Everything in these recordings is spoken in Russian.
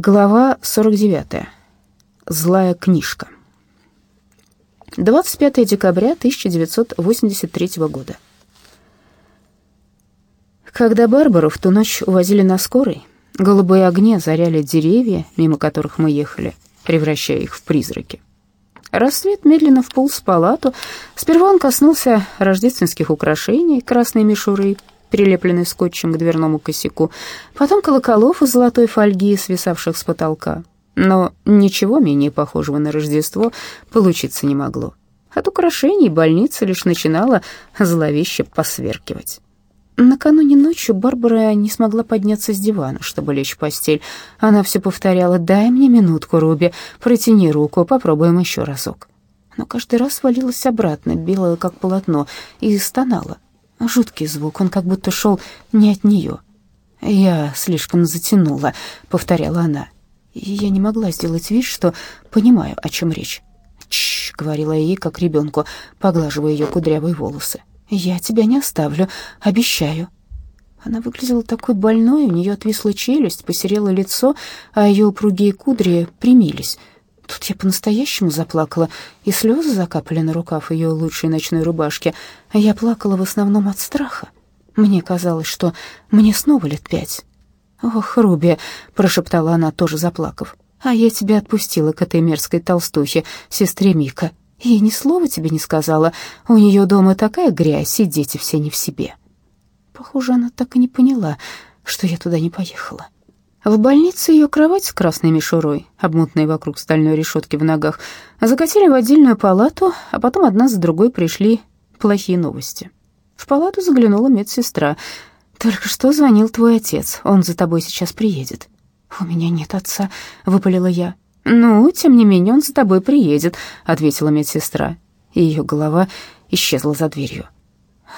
Глава 49. Злая книжка. 25 декабря 1983 года. Когда Барбару в ту ночь увозили на скорой, голубые огни озаряли деревья, мимо которых мы ехали, превращая их в призраки. Рассвет медленно вполз в палату. Сперва он коснулся рождественских украшений, красной мишуры, прилепленный скотчем к дверному косяку, потом колоколов из золотой фольги, свисавших с потолка. Но ничего менее похожего на Рождество получиться не могло. От украшений больница лишь начинала зловеще посверкивать. Накануне ночью Барбара не смогла подняться с дивана, чтобы лечь в постель. Она все повторяла «Дай мне минутку, Руби, протяни руку, попробуем еще разок». Но каждый раз валилась обратно, белая как полотно, и стонала. Жуткий звук, он как будто шел не от нее. «Я слишком затянула», — повторяла она. Я не могла сделать вид, что понимаю, о чем речь. «Чш», — говорила ей, как ребенку, поглаживая ее кудрявые волосы. «Я тебя не оставлю, обещаю». Она выглядела такой больной, у нее отвисла челюсть, посерело лицо, а ее упругие кудри примились — Тут я по-настоящему заплакала, и слезы закапали на рукав ее лучшей ночной рубашки. Я плакала в основном от страха. Мне казалось, что мне снова лет пять. «Ох, Руби», — прошептала она, тоже заплакав, «а я тебя отпустила к этой мерзкой толстухе, сестре Мика. И ни слова тебе не сказала. У нее дома такая грязь, и дети все не в себе». Похоже, она так и не поняла, что я туда не поехала. В больнице ее кровать с красной мишурой, обмотанной вокруг стальной решетки в ногах, закатили в отдельную палату, а потом одна за другой пришли плохие новости. В палату заглянула медсестра. «Только что звонил твой отец, он за тобой сейчас приедет». «У меня нет отца», — выпалила я. «Ну, тем не менее, он за тобой приедет», — ответила медсестра. И ее голова исчезла за дверью.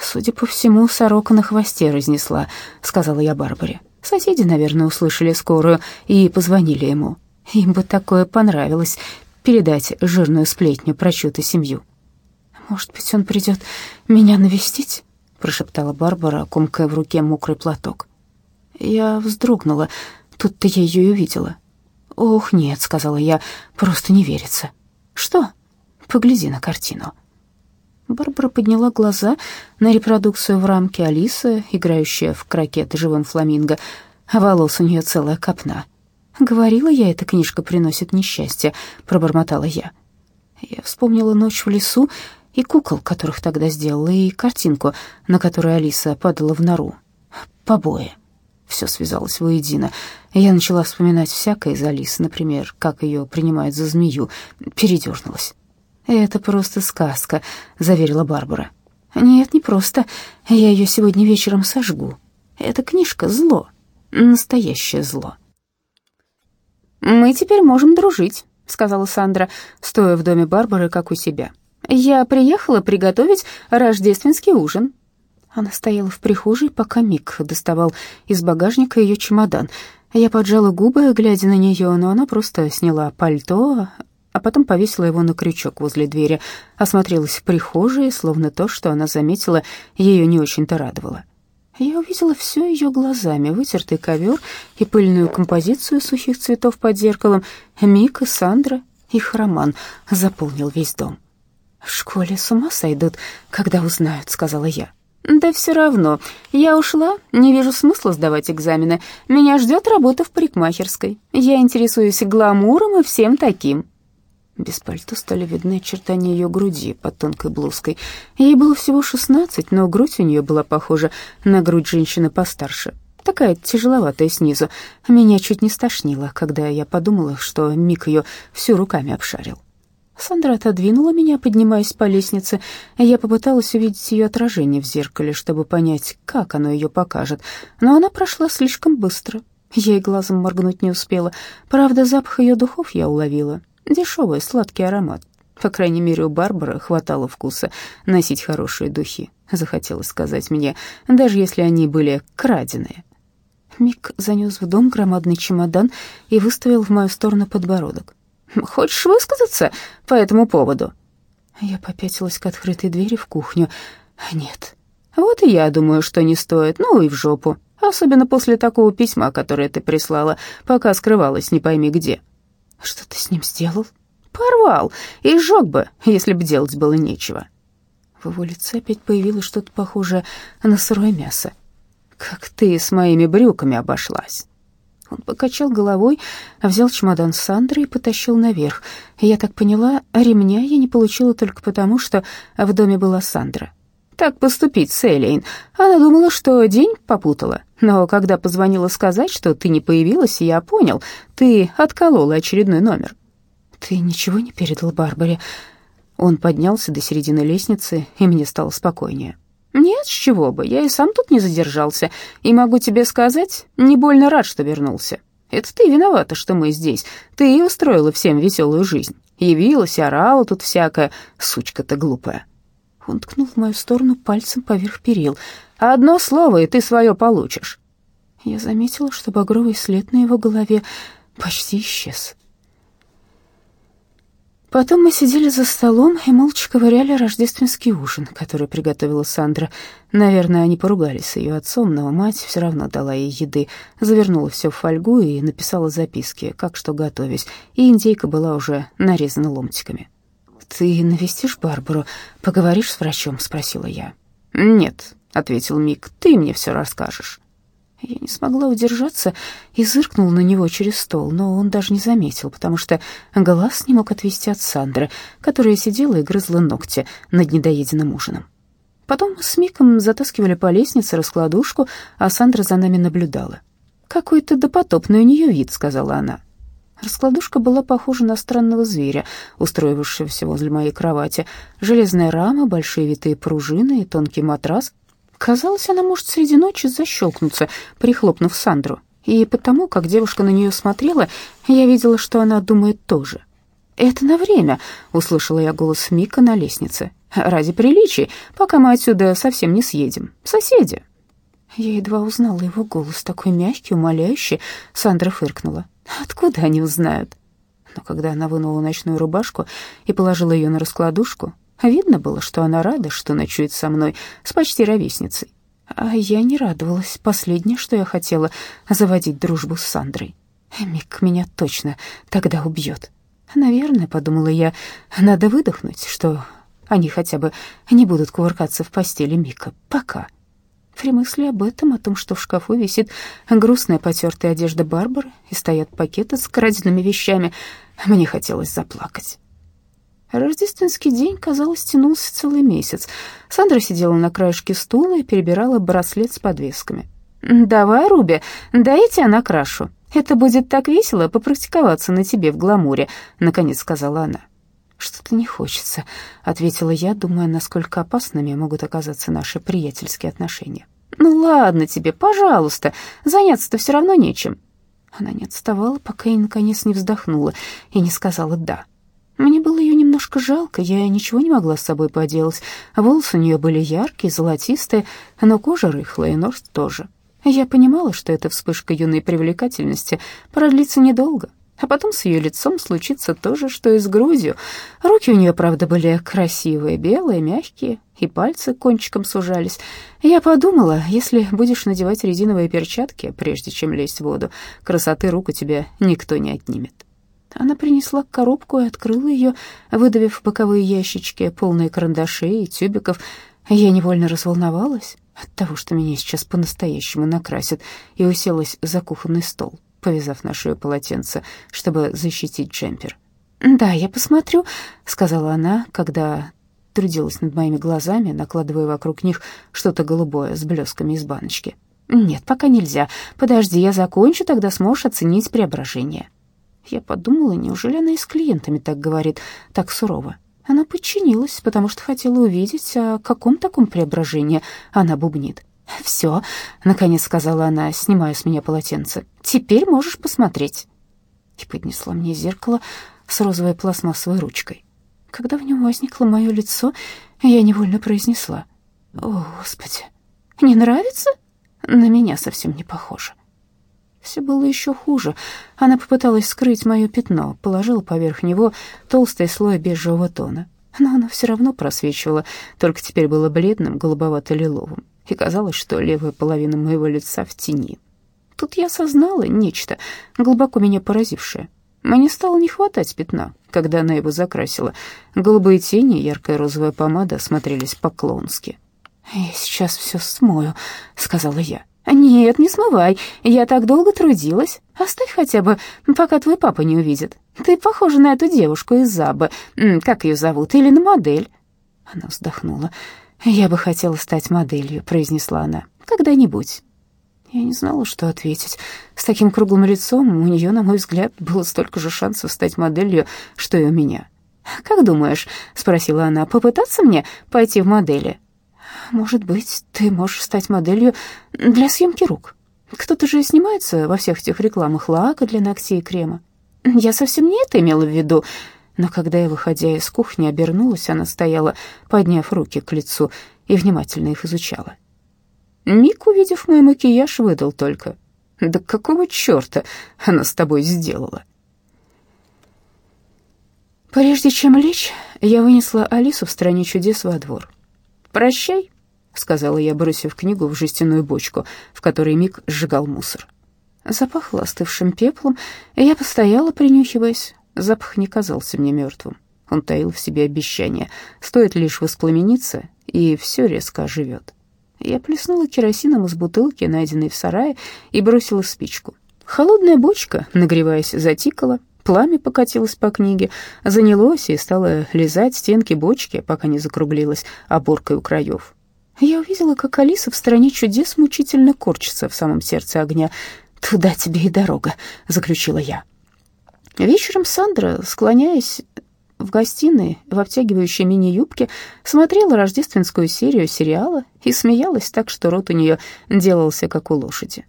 «Судя по всему, сорока на хвосте разнесла», — сказала я Барбаре. Соседи, наверное, услышали скорую и позвонили ему. Им бы такое понравилось передать жирную сплетню про чью-то семью. «Может быть, он придет меня навестить?» — прошептала Барбара, комкая в руке мокрый платок. Я вздрогнула. Тут-то я ее и увидела. «Ох, нет», — сказала я, — «просто не верится». «Что?» «Погляди на картину». Барбара подняла глаза на репродукцию в рамке Алисы, играющая в крокет живым фламинго, волос у нее целая копна. «Говорила я, эта книжка приносит несчастье», — пробормотала я. Я вспомнила ночь в лесу и кукол, которых тогда сделала, и картинку, на которой Алиса падала в нору. Побои. Все связалось воедино. Я начала вспоминать всякое из Алисы, например, как ее принимают за змею, передернулась. «Это просто сказка», — заверила Барбара. «Нет, не просто. Я ее сегодня вечером сожгу. Эта книжка — зло. Настоящее зло». «Мы теперь можем дружить», — сказала Сандра, стоя в доме Барбары, как у себя. «Я приехала приготовить рождественский ужин». Она стояла в прихожей, пока Мик доставал из багажника ее чемодан. Я поджала губы, глядя на нее, но она просто сняла пальто, а потом повесила его на крючок возле двери, осмотрелась в прихожей, словно то, что она заметила, ее не очень-то радовало. Я увидела все ее глазами, вытертый ковер и пыльную композицию сухих цветов под зеркалом. Мика, Сандра, их роман заполнил весь дом. «В школе с ума сойдут, когда узнают», — сказала я. «Да все равно. Я ушла, не вижу смысла сдавать экзамены. Меня ждет работа в парикмахерской. Я интересуюсь гламуром и всем таким». Без пальто стали видны очертания ее груди под тонкой блузкой. Ей было всего шестнадцать, но грудь у нее была похожа на грудь женщины постарше. Такая тяжеловатая снизу. Меня чуть не стошнило, когда я подумала, что Мик ее всю руками обшарил. Сандра отодвинула меня, поднимаясь по лестнице. Я попыталась увидеть ее отражение в зеркале, чтобы понять, как оно ее покажет. Но она прошла слишком быстро. Я и глазом моргнуть не успела. Правда, запах ее духов я уловила. Дешевый сладкий аромат. По крайней мере, у Барбары хватало вкуса носить хорошие духи, захотелось сказать мне, даже если они были краденые. Мик занес в дом громадный чемодан и выставил в мою сторону подбородок. «Хочешь высказаться по этому поводу?» Я попятилась к открытой двери в кухню. «Нет». «Вот и я думаю, что не стоит. Ну и в жопу. особенно после такого письма, которое ты прислала, пока скрывалась не пойми где». «Что ты с ним сделал?» «Порвал и сжег бы, если бы делать было нечего». В его лице опять появилось что-то похожее на сырое мясо. «Как ты с моими брюками обошлась?» Он покачал головой, взял чемодан Сандры и потащил наверх. Я так поняла, ремня я не получила только потому, что в доме была Сандра. Так поступить с Элейн. Она думала, что день попутала. Но когда позвонила сказать, что ты не появилась, я понял, ты отколола очередной номер. Ты ничего не передал Барбаре? Он поднялся до середины лестницы, и мне стало спокойнее. «Нет, с чего бы, я и сам тут не задержался, и могу тебе сказать, не больно рад, что вернулся. Это ты виновата, что мы здесь. Ты и устроила всем веселую жизнь. Явилась, орала тут всякая, сучка-то глупая». Он ткнул в мою сторону пальцем поверх перил. «Одно слово, и ты свое получишь». Я заметила, что багровый след на его голове почти исчез. Потом мы сидели за столом и молча ковыряли рождественский ужин, который приготовила Сандра. Наверное, они поругались с ее отцом, но мать все равно дала ей еды, завернула все в фольгу и написала записки, как что готовить, и индейка была уже нарезана ломтиками. «Ты навестишь Барбару? Поговоришь с врачом?» — спросила я. «Нет», — ответил Мик, — «ты мне все расскажешь». Я не смогла удержаться и зыркнула на него через стол, но он даже не заметил, потому что глаз не мог отвести от Сандры, которая сидела и грызла ногти над недоеденным ужином. Потом мы с Миком затаскивали по лестнице раскладушку, а Сандра за нами наблюдала. «Какой-то допотопный у нее вид», — сказала она. Раскладушка была похожа на странного зверя, устроившегося возле моей кровати. Железная рама, большие витые пружины и тонкий матрас Казалось, она может среди ночи защелкнуться, прихлопнув Сандру. И потому, как девушка на нее смотрела, я видела, что она думает тоже. «Это на время», — услышала я голос Мика на лестнице. «Ради приличий, пока мы отсюда совсем не съедем. Соседи». Я едва узнала его голос, такой мягкий, умоляющий. Сандра фыркнула. «Откуда они узнают?» Но когда она вынула ночную рубашку и положила ее на раскладушку, Видно было, что она рада, что ночует со мной, с почти ровесницей. А я не радовалась. Последнее, что я хотела, заводить дружбу с Сандрой. Мик меня точно тогда убьет. Наверное, подумала я, надо выдохнуть, что они хотя бы не будут кувыркаться в постели Мика. Пока. При мысли об этом, о том, что в шкафу висит грустная потертая одежда Барбары и стоят пакеты с краденными вещами, мне хотелось заплакать. Рождественский день, казалось, тянулся целый месяц. Сандра сидела на краешке стула и перебирала браслет с подвесками. «Давай, Руби, дай я тебя накрашу. Это будет так весело попрактиковаться на тебе в гламуре», — наконец сказала она. «Что-то не хочется», — ответила я, думая, насколько опасными могут оказаться наши приятельские отношения. «Ну ладно тебе, пожалуйста, заняться-то все равно нечем». Она не отставала, пока я наконец не вздохнула и не сказала «да». Мне было ее немножко жалко, я ничего не могла с собой поделать. Волосы у нее были яркие, золотистые, но кожа рыхлая, и нос тоже. Я понимала, что эта вспышка юной привлекательности продлится недолго, а потом с ее лицом случится то же, что и с грудью. Руки у нее, правда, были красивые, белые, мягкие, и пальцы кончиком сужались. Я подумала, если будешь надевать резиновые перчатки, прежде чем лезть в воду, красоты рук у тебя никто не отнимет. Она принесла коробку и открыла ее, выдавив боковые ящички, полные карандашей и тюбиков. Я невольно разволновалась от того, что меня сейчас по-настоящему накрасят, и уселась за кухонный стол, повязав на шею полотенце, чтобы защитить джемпер. «Да, я посмотрю», — сказала она, когда трудилась над моими глазами, накладывая вокруг них что-то голубое с блесками из баночки. «Нет, пока нельзя. Подожди, я закончу, тогда сможешь оценить преображение». Я подумала, неужели она и с клиентами так говорит, так сурово? Она подчинилась, потому что хотела увидеть, о каком таком преображении она бубнит. «Все», — наконец сказала она, снимая с меня полотенце, — «теперь можешь посмотреть». И поднесла мне зеркало с розовой пластмассовой ручкой. Когда в нем возникло мое лицо, я невольно произнесла. «О, Господи, не нравится? На меня совсем не похоже». Все было еще хуже. Она попыталась скрыть мое пятно, положила поверх него толстый слой бежевого тона. Но оно все равно просвечивало, только теперь было бледным, голубовато-лиловым. и казалось, что левая половина моего лица в тени. Тут я осознала нечто, глубоко меня поразившее. Мне стало не хватать пятна, когда она его закрасила. Голубые тени и яркая розовая помада смотрелись по-клоунски. «Я сейчас все смою», — сказала я. «Нет, не смывай. Я так долго трудилась. Оставь хотя бы, пока твой папа не увидит. Ты похожа на эту девушку из Забы. Как ее зовут? Или на модель?» Она вздохнула. «Я бы хотела стать моделью», — произнесла она. «Когда-нибудь». Я не знала, что ответить. С таким круглым лицом у нее, на мой взгляд, было столько же шансов стать моделью, что и у меня. «Как думаешь?» — спросила она. «Попытаться мне пойти в модели?» «Может быть, ты можешь стать моделью для съемки рук. Кто-то же снимается во всех этих рекламах лака для ногтей и крема. Я совсем не это имела в виду». Но когда я, выходя из кухни, обернулась, она стояла, подняв руки к лицу, и внимательно их изучала. Мик, увидев мой макияж, выдал только. «Да какого черта она с тобой сделала?» Прежде чем лечь, я вынесла Алису в «Стране чудес» во двор. «Прощай», — сказала я, бросив книгу в жестяную бочку, в которой Мик сжигал мусор. Запахло остывшим пеплом, и я постояла, принюхиваясь. Запах не казался мне мертвым. Он таил в себе обещание. Стоит лишь воспламениться, и все резко оживет. Я плеснула керосином из бутылки, найденной в сарае, и бросила спичку. Холодная бочка, нагреваясь, затикала, пламя покатилось по книге, занялось и стало лизать стенки бочки, пока не закруглилась оборкой у краев. Я увидела, как Алиса в стране чудес мучительно корчится в самом сердце огня. «Туда тебе и дорога», — заключила я. Вечером Сандра, склоняясь в гостиной в обтягивающей мини-юбке, смотрела рождественскую серию сериала и смеялась так, что рот у нее делался, как у лошади.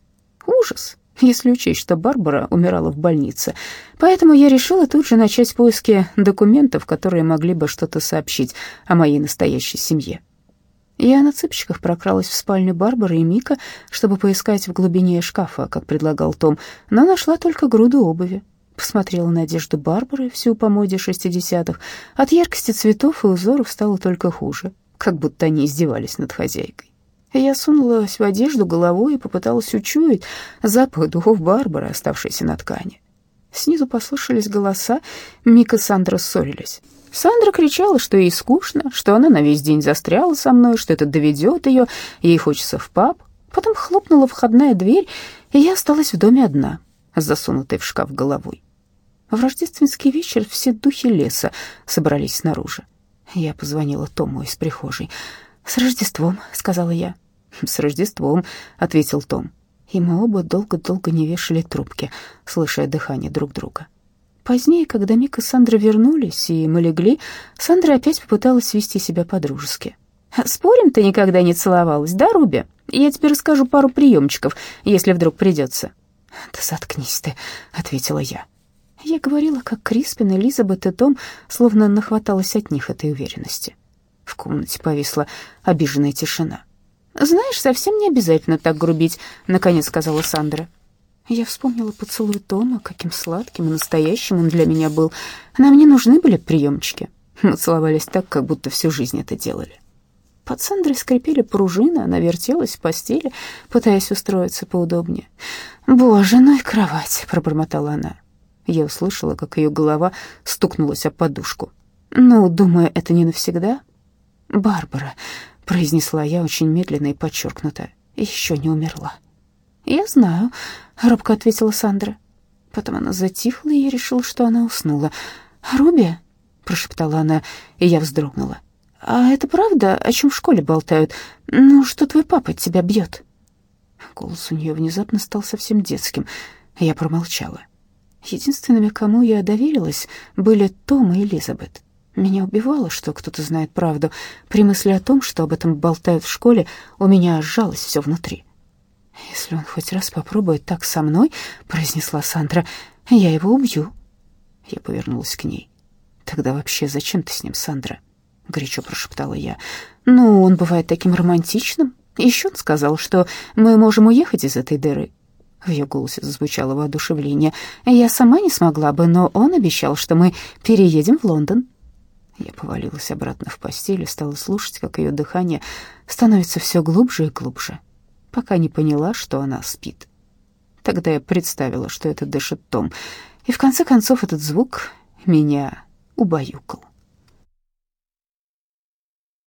Ужас, если учесть, что Барбара умирала в больнице. Поэтому я решила тут же начать поиски документов, которые могли бы что-то сообщить о моей настоящей семье. Я на цыпочках прокралась в спальню Барбары и Мика, чтобы поискать в глубине шкафа, как предлагал Том, но нашла только груду обуви. Посмотрела на одежду Барбары, всю по моде шестидесятых. От яркости цветов и узоров стало только хуже, как будто они издевались над хозяйкой. Я сунулась в одежду головой и попыталась учуять запах духов Барбары, оставшейся на ткани. Снизу послышались голоса, Мика и Сандра ссорились. Сандра кричала, что ей скучно, что она на весь день застряла со мной, что это доведет ее, ей хочется в паб. Потом хлопнула входная дверь, и я осталась в доме одна — засунутой в шкаф головой. В рождественский вечер все духи леса собрались снаружи. Я позвонила Тому из прихожей. «С Рождеством», — сказала я. «С Рождеством», — ответил Том. И мы оба долго-долго не вешали трубки, слыша дыхание друг друга. Позднее, когда Мик и Сандра вернулись, и мы легли, Сандра опять попыталась вести себя по-дружески. «Спорим, ты никогда не целовалась, да, Руби? Я тебе расскажу пару приемчиков, если вдруг придется». «Да заткнись ты», — ответила я. Я говорила, как Криспин, Элизабет и Том словно нахваталась от них этой уверенности. В комнате повисла обиженная тишина. «Знаешь, совсем не обязательно так грубить», — наконец сказала Сандра. Я вспомнила поцелуй Тома, каким сладким и настоящим он для меня был. Нам не нужны были приемчики. Мы целовались так, как будто всю жизнь это делали. Под Сандрой скрипели пружины, она вертелась в постели, пытаясь устроиться поудобнее. «Боже, ну и кровать!» — пробормотала она. Я услышала, как ее голова стукнулась о подушку. «Ну, думаю, это не навсегда?» «Барбара», — произнесла я очень медленно и подчеркнуто, — «еще не умерла». «Я знаю», — робко ответила Сандра. Потом она затихла, и я решила, что она уснула. «Руби?» — прошептала она, и я вздрогнула. «А это правда, о чем в школе болтают? Ну, что твой папа тебя бьет?» Голос у нее внезапно стал совсем детским. Я промолчала. Единственными, кому я доверилась, были Том и Элизабет. Меня убивало, что кто-то знает правду. При мысли о том, что об этом болтают в школе, у меня сжалось все внутри. «Если он хоть раз попробует так со мной», — произнесла Сандра, — «я его убью». Я повернулась к ней. «Тогда вообще зачем ты с ним, Сандра?» — горячо прошептала я. «Ну, он бывает таким романтичным. Еще он сказал, что мы можем уехать из этой дыры». В ее голосе зазвучало воодушевление. «Я сама не смогла бы, но он обещал, что мы переедем в Лондон». Я повалилась обратно в постель и стала слушать, как ее дыхание становится все глубже и глубже, пока не поняла, что она спит. Тогда я представила, что это дышит Том, и в конце концов этот звук меня убаюкал.